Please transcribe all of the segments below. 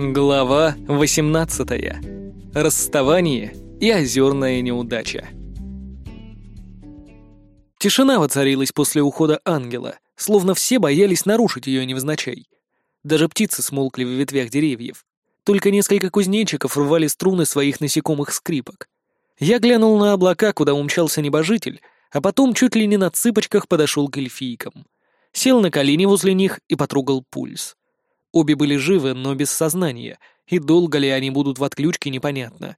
Глава 18. Расставание и озерная неудача. Тишина воцарилась после ухода ангела, словно все боялись нарушить ее невзначай. Даже птицы смолкли в ветвях деревьев. Только несколько кузнечиков рвали струны своих насекомых скрипок. Я глянул на облака, куда умчался небожитель, а потом чуть ли не на цыпочках подошел к эльфийкам. Сел на колени возле них и потрогал пульс. Обе были живы, но без сознания, и долго ли они будут в отключке, непонятно.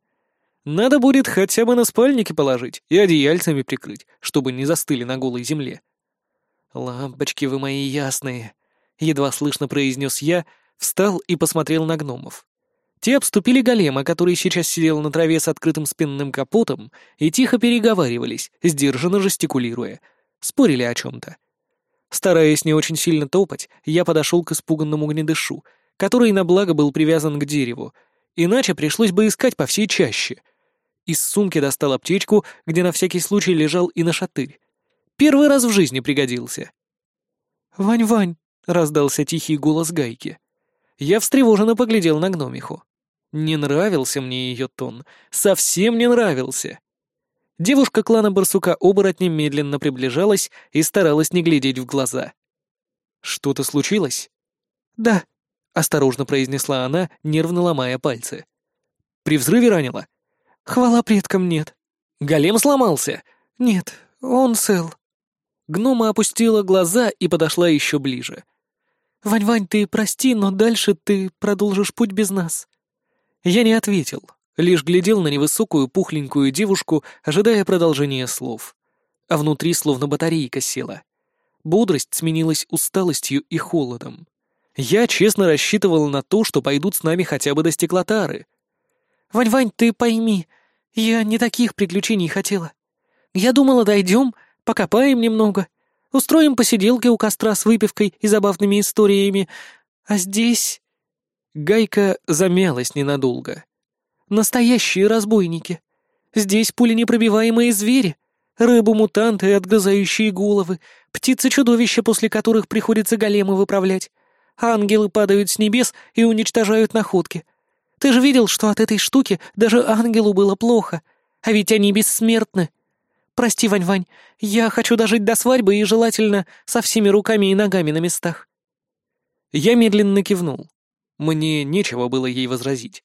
Надо будет хотя бы на спальники положить и одеяльцами прикрыть, чтобы не застыли на голой земле. «Лампочки вы мои ясные», — едва слышно произнес я, встал и посмотрел на гномов. Те обступили голема, который сейчас сидел на траве с открытым спинным капотом, и тихо переговаривались, сдержанно жестикулируя. Спорили о чем-то. Стараясь не очень сильно топать, я подошел к испуганному гнедышу, который на благо был привязан к дереву, иначе пришлось бы искать по всей чаще. Из сумки достал аптечку, где на всякий случай лежал и на шатырь. Первый раз в жизни пригодился. «Вань-Вань!» — раздался тихий голос Гайки. Я встревоженно поглядел на гномиху. Не нравился мне ее тон, совсем не нравился. Девушка клана барсука оборотня медленно приближалась и старалась не глядеть в глаза. «Что-то случилось?» «Да», — осторожно произнесла она, нервно ломая пальцы. «При взрыве ранила?» «Хвала предкам, нет». «Голем сломался?» «Нет, он цел». Гнома опустила глаза и подошла еще ближе. «Вань-Вань, ты прости, но дальше ты продолжишь путь без нас». Я не ответил, Лишь глядел на невысокую пухленькую девушку, ожидая продолжения слов. А внутри словно батарейка села. Бодрость сменилась усталостью и холодом. Я честно рассчитывал на то, что пойдут с нами хотя бы до стеклотары. «Вань-Вань, ты пойми, я не таких приключений хотела. Я думала, дойдем, покопаем немного, устроим посиделки у костра с выпивкой и забавными историями, а здесь...» Гайка замялась ненадолго. Настоящие разбойники. Здесь пуленепробиваемые звери, рыбу-мутанты, отгрызающие головы, птицы-чудовища, после которых приходится големы выправлять. Ангелы падают с небес и уничтожают находки. Ты же видел, что от этой штуки даже ангелу было плохо, а ведь они бессмертны. Прости, Вань-Вань, я хочу дожить до свадьбы и желательно со всеми руками и ногами на местах. Я медленно кивнул. Мне нечего было ей возразить.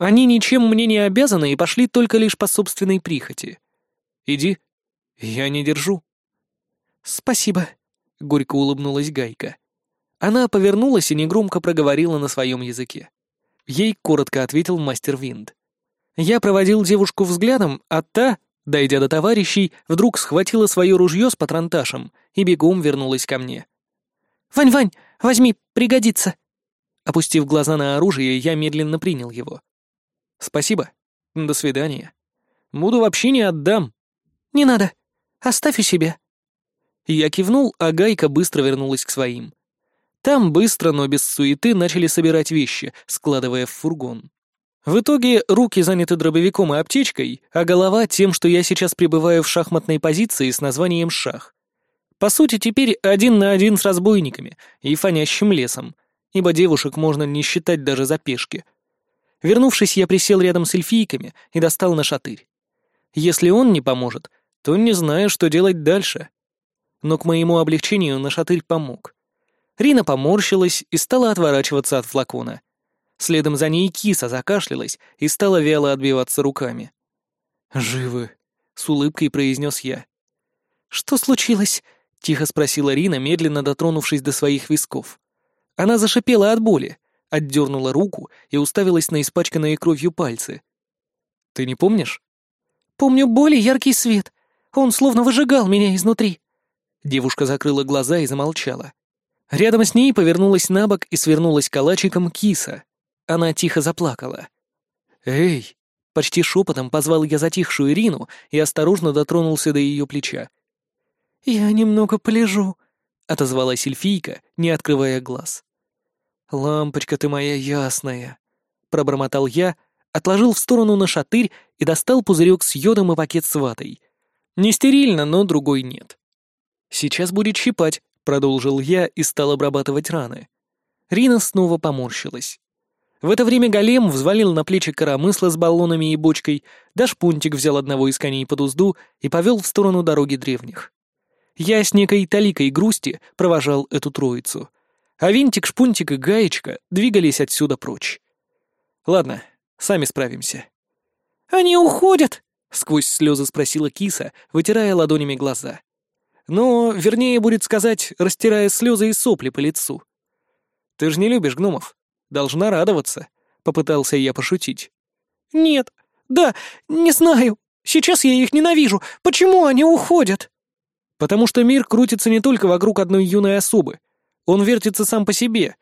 Они ничем мне не обязаны и пошли только лишь по собственной прихоти. Иди, я не держу. Спасибо, — горько улыбнулась Гайка. Она повернулась и негромко проговорила на своем языке. Ей коротко ответил мастер Винд. Я проводил девушку взглядом, а та, дойдя до товарищей, вдруг схватила свое ружье с патронташем и бегом вернулась ко мне. «Вань-Вань, возьми, пригодится!» Опустив глаза на оружие, я медленно принял его. «Спасибо. До свидания. Буду вообще не отдам». «Не надо. Оставь у себя». Я кивнул, а Гайка быстро вернулась к своим. Там быстро, но без суеты, начали собирать вещи, складывая в фургон. В итоге руки заняты дробовиком и аптечкой, а голова тем, что я сейчас пребываю в шахматной позиции с названием «Шах». По сути, теперь один на один с разбойниками и фонящим лесом, ибо девушек можно не считать даже за пешки — Вернувшись, я присел рядом с эльфийками и достал на. Если он не поможет, то не знаю, что делать дальше. Но к моему облегчению нашатырь помог. Рина поморщилась и стала отворачиваться от флакона. Следом за ней киса закашлялась и стала вяло отбиваться руками. «Живы», — с улыбкой произнес я. «Что случилось?» — тихо спросила Рина, медленно дотронувшись до своих висков. Она зашипела от боли, отдернула руку и уставилась на испачканные кровью пальцы. «Ты не помнишь?» «Помню боль и яркий свет. Он словно выжигал меня изнутри». Девушка закрыла глаза и замолчала. Рядом с ней повернулась на бок и свернулась калачиком киса. Она тихо заплакала. «Эй!» — почти шепотом позвал я затихшую Ирину и осторожно дотронулся до ее плеча. «Я немного полежу», — отозвалась эльфийка, не открывая глаз. «Лампочка ты моя ясная!» — пробормотал я, отложил в сторону на шатырь и достал пузырек с йодом и пакет с ватой. Не стерильно, но другой нет. «Сейчас будет щипать», — продолжил я и стал обрабатывать раны. Рина снова поморщилась. В это время голем взвалил на плечи коромысла с баллонами и бочкой, да шпунтик взял одного из коней под узду и повел в сторону дороги древних. Я с некой таликой грусти провожал эту троицу, а винтик, шпунтик и гаечка двигались отсюда прочь. Ладно, сами справимся. «Они уходят!» — сквозь слезы спросила киса, вытирая ладонями глаза. Но, вернее, будет сказать, растирая слезы и сопли по лицу. «Ты же не любишь гномов. Должна радоваться», — попытался я пошутить. «Нет, да, не знаю. Сейчас я их ненавижу. Почему они уходят?» «Потому что мир крутится не только вокруг одной юной особы. Он вертится сам по себе.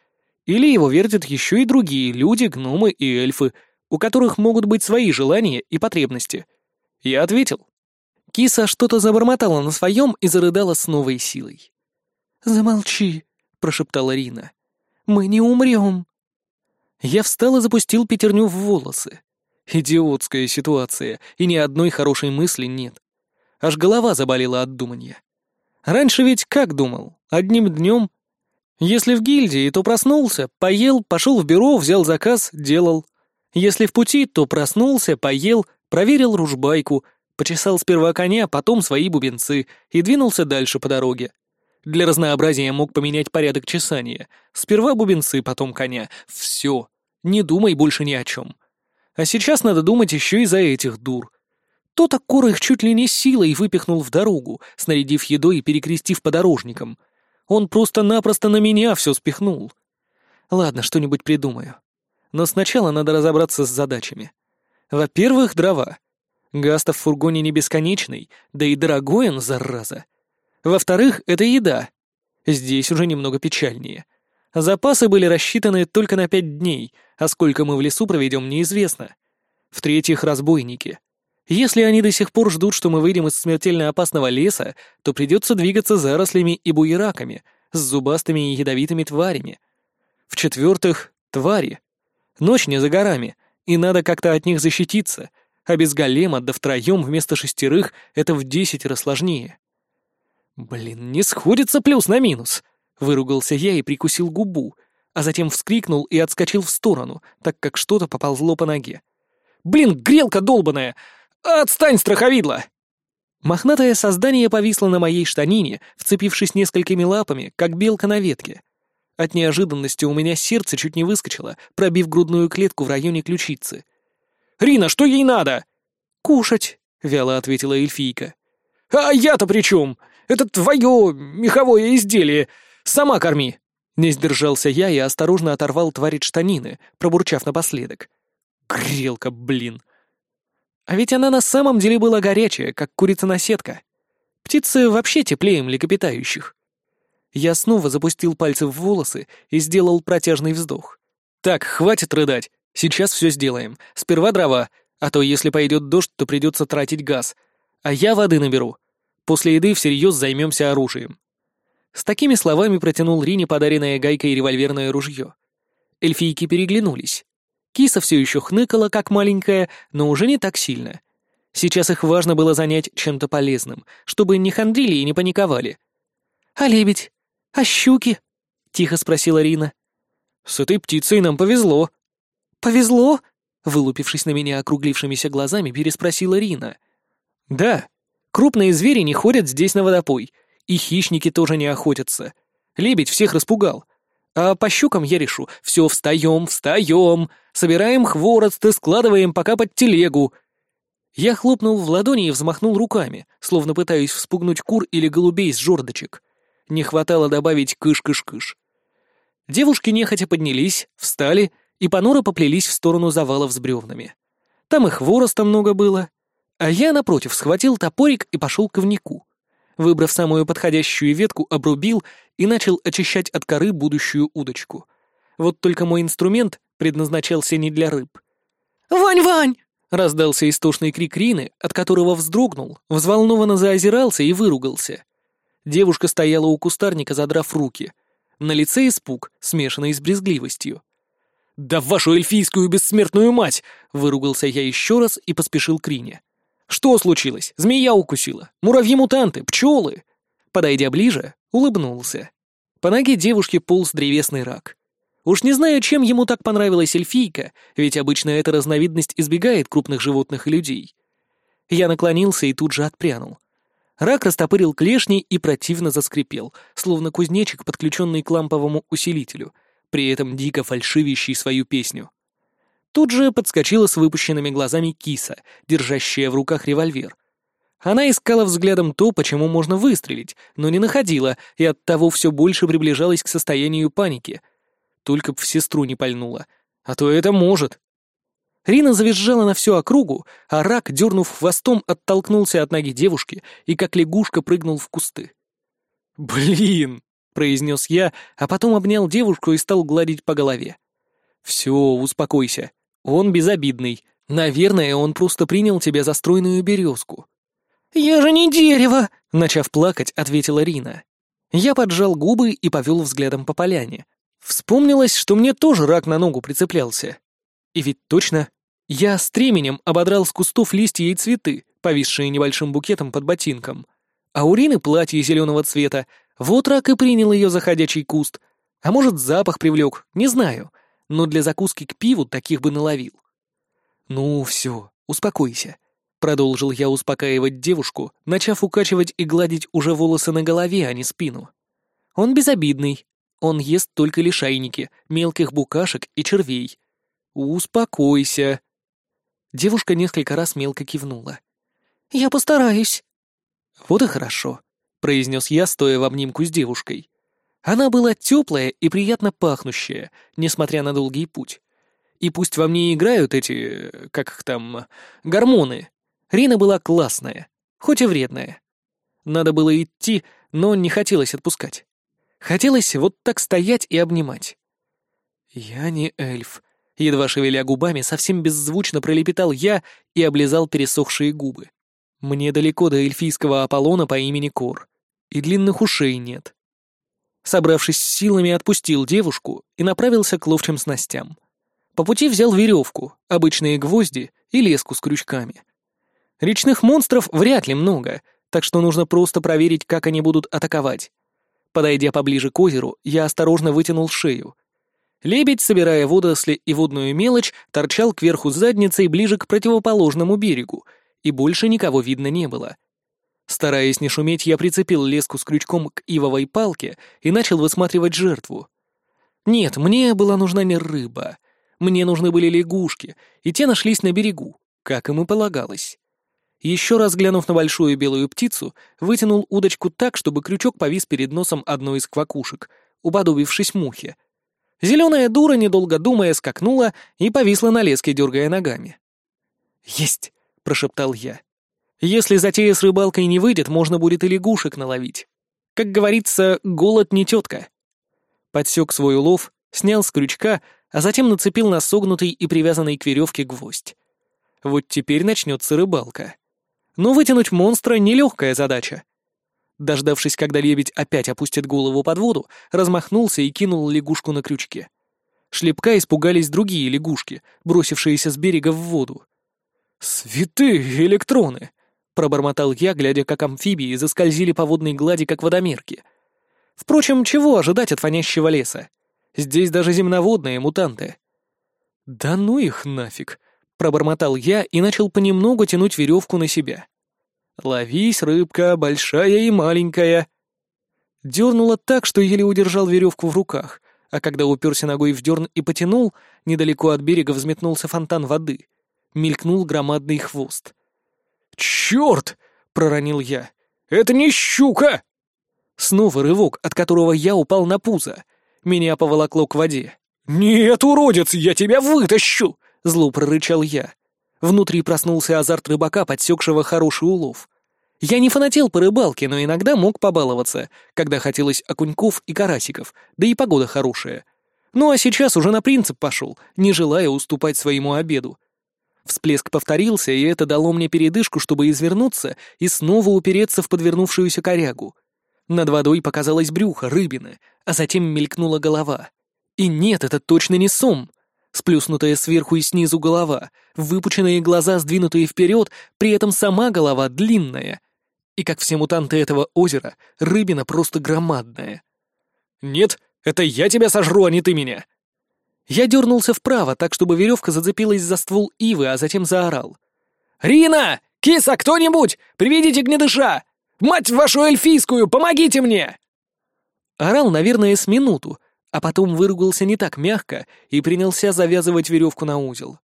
Или его вертят еще и другие люди, гномы и эльфы, у которых могут быть свои желания и потребности». Я ответил. Киса что-то забормотала на своем и зарыдала с новой силой. «Замолчи», — прошептала Рина. «Мы не умрем». Я встал и запустил пятерню в волосы. Идиотская ситуация, и ни одной хорошей мысли нет. Аж голова заболела от думания. Раньше ведь как думал? Одним днем? Если в гильдии, то проснулся, поел, пошел в бюро, взял заказ, делал. Если в пути, то проснулся, поел, проверил ружбайку, почесал сперва коня, потом свои бубенцы и двинулся дальше по дороге. Для разнообразия мог поменять порядок чесания. Сперва бубенцы, потом коня. Все. Не думай больше ни о чем. А сейчас надо думать еще и за этих дур. То-то их чуть ли не силой выпихнул в дорогу, снарядив едой и перекрестив подорожникам. Он просто-напросто на меня все спихнул. Ладно, что-нибудь придумаю. Но сначала надо разобраться с задачами. Во-первых, дрова. Гаста в фургоне не бесконечный, да и дорогой он, зараза. Во-вторых, это еда. Здесь уже немного печальнее. Запасы были рассчитаны только на пять дней, а сколько мы в лесу проведем, неизвестно. В-третьих, разбойники. Если они до сих пор ждут, что мы выйдем из смертельно опасного леса, то придется двигаться зарослями и буераками, с зубастыми и ядовитыми тварями. В-четвертых, твари. Ночь не за горами, и надо как-то от них защититься, а без голема да втроем вместо шестерых это в десятеро сложнее. «Блин, не сходится плюс на минус!» — выругался я и прикусил губу, а затем вскрикнул и отскочил в сторону, так как что-то поползло по ноге. «Блин, грелка долбаная! Отстань, страховидло!» Мохнатое создание повисло на моей штанине, вцепившись несколькими лапами, как белка на ветке. От неожиданности у меня сердце чуть не выскочило, пробив грудную клетку в районе ключицы. «Рина, что ей надо?» «Кушать», — вяло ответила эльфийка. «А я-то при чем? Это твое меховое изделие. Сама корми!» Не сдержался я и осторожно оторвал тварь штанины, пробурчав напоследок. Грелка, блин. А ведь она на самом деле была горячая, как курица-наседка. Птицы вообще теплее млекопитающих. Я снова запустил пальцы в волосы и сделал протяжный вздох. «Так, хватит рыдать. Сейчас все сделаем. Сперва дрова, а то если пойдет дождь, то придется тратить газ. А я воды наберу. После еды всерьез займемся оружием». С такими словами протянул Рине подаренное гайкой револьверное ружье. Эльфийки переглянулись. Киса все еще хныкала, как маленькая, но уже не так сильно. Сейчас их важно было занять чем-то полезным, чтобы не хандрили и не паниковали. «А лебедь? А щуки?» — тихо спросила Рина. «С этой птицей нам повезло». «Повезло?» — вылупившись на меня округлившимися глазами, переспросила Рина. «Да», Крупные звери не ходят здесь на водопой, и хищники тоже не охотятся. Лебедь всех распугал. А по щукам я решу. Все, встаем, встаем, собираем хворост и складываем пока под телегу. Я хлопнул в ладони и взмахнул руками, словно пытаясь вспугнуть кур или голубей с жердочек. Не хватало добавить кыш-кыш-кыш. Девушки нехотя поднялись, встали и понуро поплелись в сторону завалов с бревнами. Там и хвороста много было, а я, напротив, схватил топорик и пошел к ковнику. Выбрав самую подходящую ветку, обрубил и начал очищать от коры будущую удочку. Вот только мой инструмент предназначался не для рыб. «Вань, Вань!» — раздался истошный крик Рины, от которого вздрогнул, взволнованно заозирался и выругался. Девушка стояла у кустарника, задрав руки. На лице испуг, смешанный с брезгливостью. «Да вашу эльфийскую бессмертную мать!» — выругался я еще раз и поспешил к Рине. Что случилось? Змея укусила. Муравьи-мутанты, пчелы. Подойдя ближе, улыбнулся. По ноге девушки полз древесный рак. Уж не знаю, чем ему так понравилась эльфийка, ведь обычно эта разновидность избегает крупных животных и людей. Я наклонился и тут же отпрянул. Рак растопырил клешни и противно заскрипел, словно кузнечик, подключенный к ламповому усилителю, при этом дико фальшивящий свою песню. Тут же подскочила с выпущенными глазами киса, держащая в руках револьвер. Она искала взглядом то, почему можно выстрелить, но не находила, и оттого все больше приближалась к состоянию паники. Только б в сестру не пальнула. А то это может. Рина завизжала на всю округу, а рак, дернув хвостом, оттолкнулся от ноги девушки и как лягушка прыгнул в кусты. «Блин!» — произнес я, а потом обнял девушку и стал гладить по голове. «Все, успокойся. Он безобидный. Наверное, он просто принял тебя за стройную березку». «Я же не дерево!» — начав плакать, ответила Рина. Я поджал губы и повел взглядом по поляне. Вспомнилось, что мне тоже рак на ногу прицеплялся. И ведь точно, я стременем ободрал с кустов листья и цветы, повисшие небольшим букетом под ботинком. А у Рины платье зеленого цвета, вот рак и принял ее за ходячий куст. А может, запах привлек, не знаю но для закуски к пиву таких бы наловил. «Ну, все, успокойся», — продолжил я успокаивать девушку, начав укачивать и гладить уже волосы на голове, а не спину. «Он безобидный. Он ест только лишайники, мелких букашек и червей. Успокойся». Девушка несколько раз мелко кивнула. «Я постараюсь». «Вот и хорошо», — произнес я, стоя в обнимку с девушкой. Она была теплая и приятно пахнущая, несмотря на долгий путь. И пусть во мне играют эти, как их там, гормоны, Рина была классная, хоть и вредная. Надо было идти, но не хотелось отпускать. Хотелось вот так стоять и обнимать. «Я не эльф», — едва шевеля губами, совсем беззвучно пролепетал я и облизал пересохшие губы. «Мне далеко до эльфийского Аполлона по имени Кор, и длинных ушей нет. Собравшись с силами, отпустил девушку и направился к ловчим снастям. По пути взял веревку, обычные гвозди и леску с крючками. Речных монстров вряд ли много, так что нужно просто проверить, как они будут атаковать. Подойдя поближе к озеру, я осторожно вытянул шею. Лебедь, собирая водоросли и водную мелочь, торчал кверху задницей ближе к противоположному берегу, и больше никого видно не было — Стараясь не шуметь, я прицепил леску с крючком к ивовой палке и начал высматривать жертву. Нет, мне была нужна не рыба. Мне нужны были лягушки, и те нашлись на берегу, как им и полагалось. Еще раз глянув на большую белую птицу, вытянул удочку так, чтобы крючок повис перед носом одной из квакушек, уподобившись мухе. Зеленая дура, недолго думая, скакнула и повисла на леске, дергая ногами. «Есть!» — прошептал я. Если затея с рыбалкой не выйдет, можно будет и лягушек наловить. Как говорится, голод не тетка. Подсек свой улов, снял с крючка, а затем нацепил на согнутый и привязанный к веревке гвоздь. Вот теперь начнется рыбалка. Но вытянуть монстра — нелегкая задача. Дождавшись, когда лебедь опять опустит голову под воду, размахнулся и кинул лягушку на крючке. Шлепка испугались другие лягушки, бросившиеся с берега в воду. «Святые электроны!» Пробормотал я, глядя, как амфибии заскользили по водной глади, как водомерки. Впрочем, чего ожидать от фонящего леса? Здесь даже земноводные мутанты. «Да ну их нафиг!» — пробормотал я и начал понемногу тянуть веревку на себя. «Ловись, рыбка, большая и маленькая!» Дернуло так, что еле удержал веревку в руках, а когда уперся ногой в дерн и потянул, недалеко от берега взметнулся фонтан воды. Мелькнул громадный хвост. «Черт!» — проронил я. «Это не щука!» Снова рывок, от которого я упал на пузо. Меня поволокло к воде. «Нет, уродец, я тебя вытащу!» — зло прорычал я. Внутри проснулся азарт рыбака, подсекшего хороший улов. Я не фанател по рыбалке, но иногда мог побаловаться, когда хотелось окуньков и карасиков, да и погода хорошая. Ну а сейчас уже на принцип пошел, не желая уступать своему обеду. Всплеск повторился, и это дало мне передышку, чтобы извернуться и снова упереться в подвернувшуюся корягу. Над водой показалось брюхо рыбины, а затем мелькнула голова. И нет, это точно не сом. Сплюснутая сверху и снизу голова, выпученные глаза, сдвинутые вперед, при этом сама голова длинная. И как все мутанты этого озера, рыбина просто громадная. «Нет, это я тебя сожру, а не ты меня!» Я дернулся вправо, так чтобы веревка зацепилась за ствол ивы, а затем заорал. «Рина! Киса, кто-нибудь! Приведите гнедыша! Мать вашу эльфийскую, помогите мне!» Орал, наверное, с минуту, а потом выругался не так мягко и принялся завязывать веревку на узел.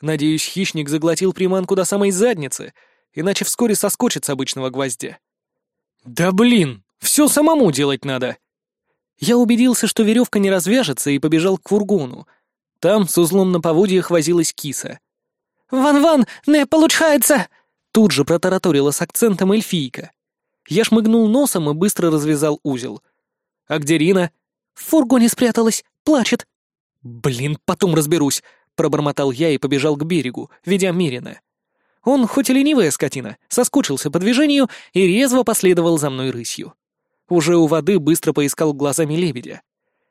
Надеюсь, хищник заглотил приманку до самой задницы, иначе вскоре соскочит с обычного гвоздя. «Да блин, все самому делать надо!» Я убедился, что веревка не развяжется, и побежал к фургону. Там с узлом на поводьях возилась киса. «Ван-Ван, не получается!» Тут же протараторила с акцентом эльфийка. Я шмыгнул носом и быстро развязал узел. «А где Рина?» «В фургоне спряталась, плачет». «Блин, потом разберусь», — пробормотал я и побежал к берегу, ведя Мирина. Он, хоть и ленивая скотина, соскучился по движению и резво последовал за мной рысью. Уже у воды быстро поискал глазами лебедя.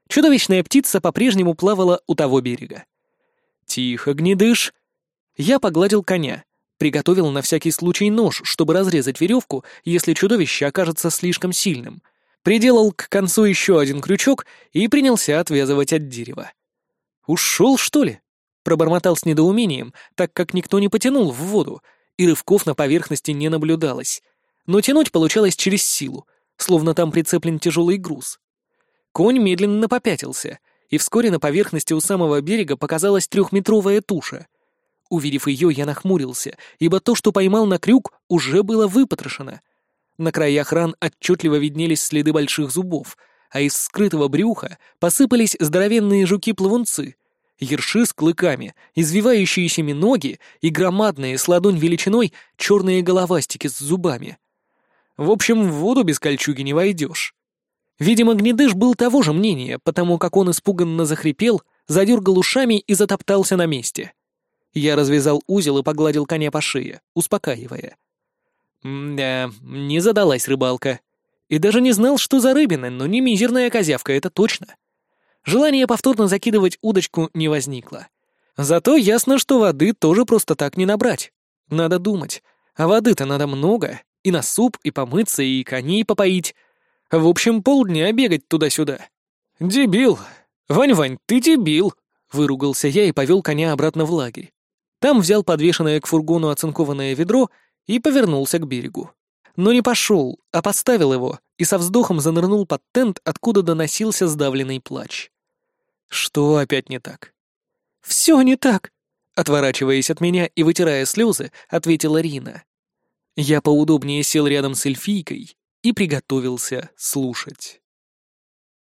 Чудовищная птица по-прежнему плавала у того берега. «Тихо, гнедыш!» Я погладил коня, приготовил на всякий случай нож, чтобы разрезать веревку, если чудовище окажется слишком сильным, приделал к концу еще один крючок и принялся отвязывать от дерева. «Ушел, что ли?» — пробормотал с недоумением, так как никто не потянул в воду, и рывков на поверхности не наблюдалось. Но тянуть получалось через силу, словно там прицеплен тяжелый груз. Конь медленно попятился, и вскоре на поверхности у самого берега показалась трехметровая туша. Увидев ее, я нахмурился, ибо то, что поймал на крюк, уже было выпотрошено. На краях ран отчетливо виднелись следы больших зубов, а из скрытого брюха посыпались здоровенные жуки-плавунцы, ерши с клыками, извивающиеся ноги и громадные с ладонь величиной черные головастики с зубами. В общем, в воду без кольчуги не войдешь. Видимо, гнедыш был того же мнения, потому как он испуганно захрипел, задергал ушами и затоптался на месте. Я развязал узел и погладил коня по шее, успокаивая. Да, не задалась рыбалка. И даже не знал, что за рыбина, но не мизерная козявка, это точно. Желания повторно закидывать удочку не возникло. Зато ясно, что воды тоже просто так не набрать. Надо думать. А воды-то надо много, и на суп, и помыться, и коней попоить. В общем, полдня бегать туда-сюда. «Дебил! Вань-Вань, ты дебил!» — выругался я и повел коня обратно в лагерь. Там взял подвешенное к фургону оцинкованное ведро и повернулся к берегу. Но не пошел, а подставил его и со вздохом занырнул под тент, откуда доносился сдавленный плач. Что опять не так? «Все не так!» Отворачиваясь от меня и вытирая слезы, ответила Рина. Я поудобнее сел рядом с эльфийкой и приготовился слушать.